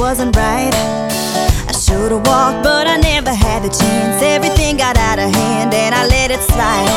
wasn't right. I should've walked, but I never had the chance. Everything got out of hand, and I let it slide.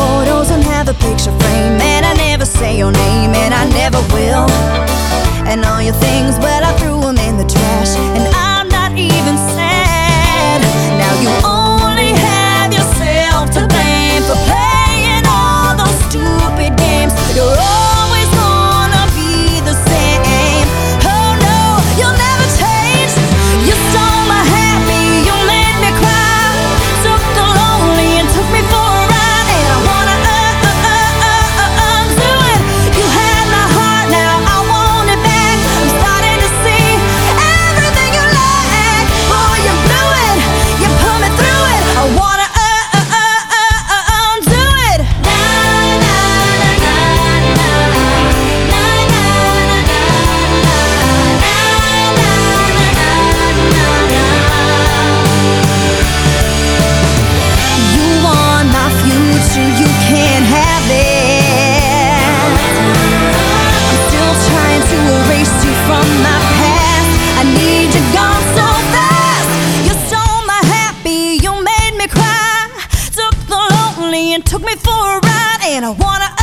photos and have a picture frame. And I never say your name, and I never will. And all your things, well. took me for a ride, and I wanna